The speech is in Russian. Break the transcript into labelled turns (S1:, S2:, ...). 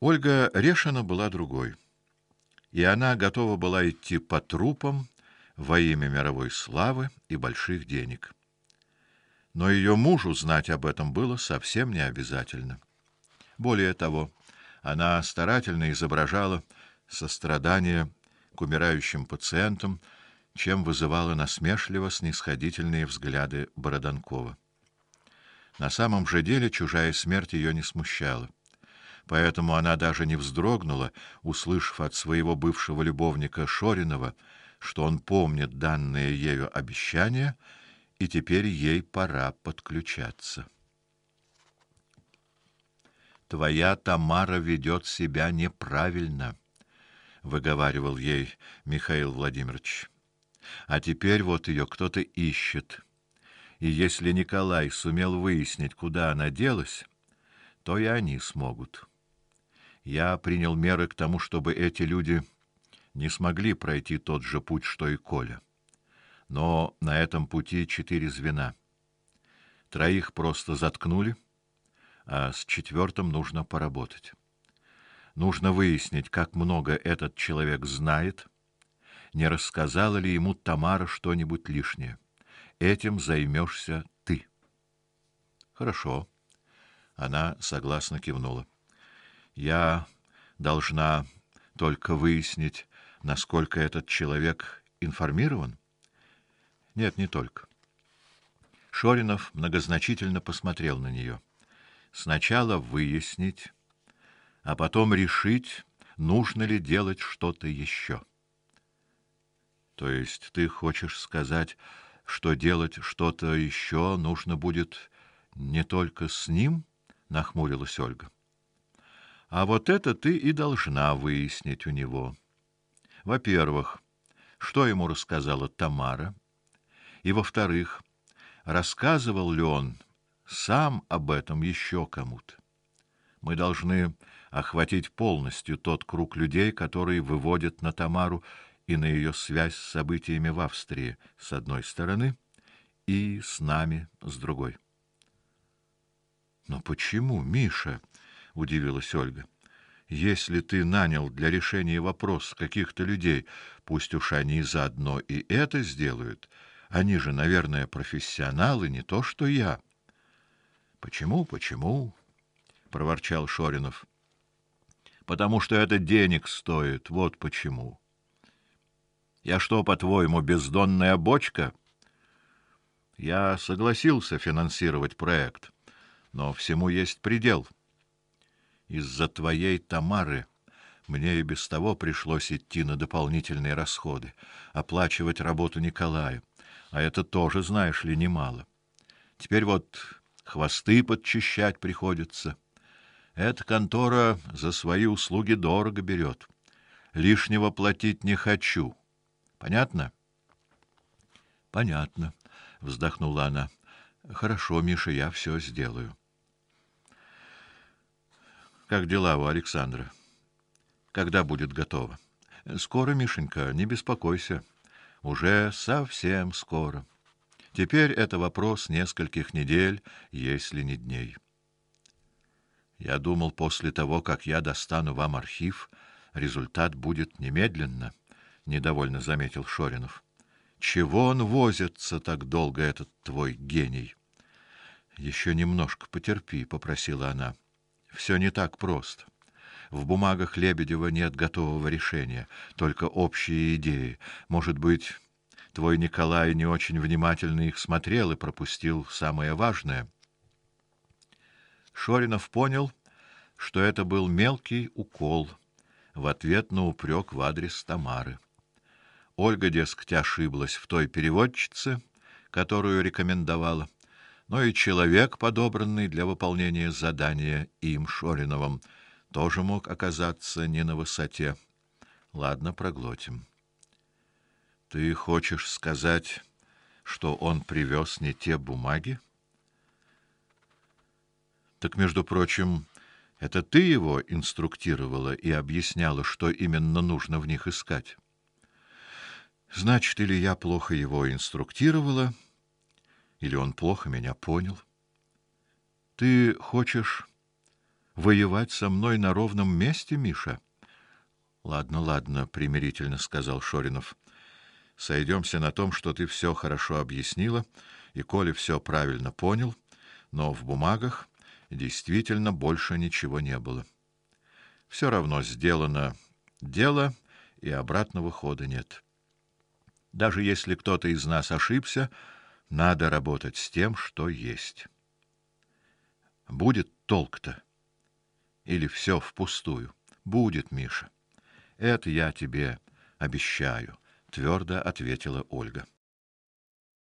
S1: Ольга Решина была другой, и она готова была идти по трупам во имя мировой славы и больших денег. Но ее мужу знать об этом было совсем не обязательно. Более того, она старательно изображала сострадание к умирающим пациентам, чем вызывала насмешливо снисходительные взгляды Бороданкова. На самом же деле чужая смерть ее не смущала. Поэтому она даже не вздрогнула, услышав от своего бывшего любовника Шоринова, что он помнит данное ею обещание, и теперь ей пора подключаться. Твоя Тамара ведет себя неправильно, выговаривал ей Михаил Владимирович. А теперь вот ее кто-то ищет. И если Николай сумел выяснить, куда она делась, то и они смогут. Я принял меры к тому, чтобы эти люди не смогли пройти тот же путь, что и Коля. Но на этом пути четыре звена. Троих просто заткнули, а с четвертым нужно поработать. Нужно выяснить, как много этот человек знает, не рассказала ли ему Тамара что-нибудь лишнее. Этим займешься ты. Хорошо. Она согласно кивнула. Я должна только выяснить, насколько этот человек информирован? Нет, не только. Шоринов многозначительно посмотрел на нее. Сначала выяснить, а потом решить, нужно ли делать что-то еще. То есть ты хочешь сказать, что делать что-то еще нужно будет не только с ним? нахмурилась Ольга. А вот это ты и должна выяснить у него. Во-первых, что ему рассказала Тамара, и во-вторых, рассказывал ли он сам об этом еще кому-то. Мы должны охватить полностью тот круг людей, которые выводят на Тамару и на ее связь с событиями в Австрии с одной стороны и с нами с другой. Но почему, Миша? Удивилась Ольга. Если ты нанял для решения вопроса каких-то людей, пусть уж они заодно и это сделают. Они же, наверное, профессионалы, не то что я. Почему, почему? проворчал Шоринов. Потому что это денег стоит, вот почему. Я что, по-твоему, бездонная бочка? Я согласился финансировать проект, но всему есть предел. Из-за твоей Тамары мне и без того пришлось идти на дополнительные расходы, оплачивать работу Николая, а это тоже, знаешь ли, немало. Теперь вот хвосты подчищать приходится. Эта контора за свои услуги дорого берет. Лишнего платить не хочу. Понятно? Понятно, вздохнула она. Хорошо, Миша, я все сделаю. Как дела у Александра? Когда будет готово? Скоро, Мишенька, не беспокойся. Уже совсем скоро. Теперь это вопрос нескольких недель, если не дней. Я думал, после того, как я достану вам архив, результат будет немедленно, недовольно заметил Шоринов. Чего он возится так долго этот твой гений? Еще немножко потерпи, попросила она. Все не так просто. В бумагах Лебедева нет готового решения, только общие идеи. Может быть, твой Николай не очень внимательно их смотрел и пропустил самое важное. Шоринов понял, что это был мелкий укол в ответ на упрек в адрес Тамары. Ольга, дескать, ошиблась в той переводчице, которую рекомендовала но и человек, подобранный для выполнения задания им Шориновым, тоже мог оказаться не на высоте. Ладно, проглотим. Ты хочешь сказать, что он привез не те бумаги? Так, между прочим, это ты его инструктировала и объясняла, что именно нужно в них искать. Значит, или я плохо его инструктировала, или он плохо меня понял. Ты хочешь, воевать со мной на ровном месте, Миша. Ладно, ладно, примирительно сказал Шоринов. Сойдемся на том, что ты все хорошо объяснила, и коли все правильно понял, но в бумагах действительно больше ничего не было. Все равно сделано дело, и обратного хода нет. Даже если кто-то из нас ошибся, надо работать с тем, что есть. Будет толк-то? Или все впустую? Будет, Миша. Это я тебе обещаю, твердо ответила Ольга.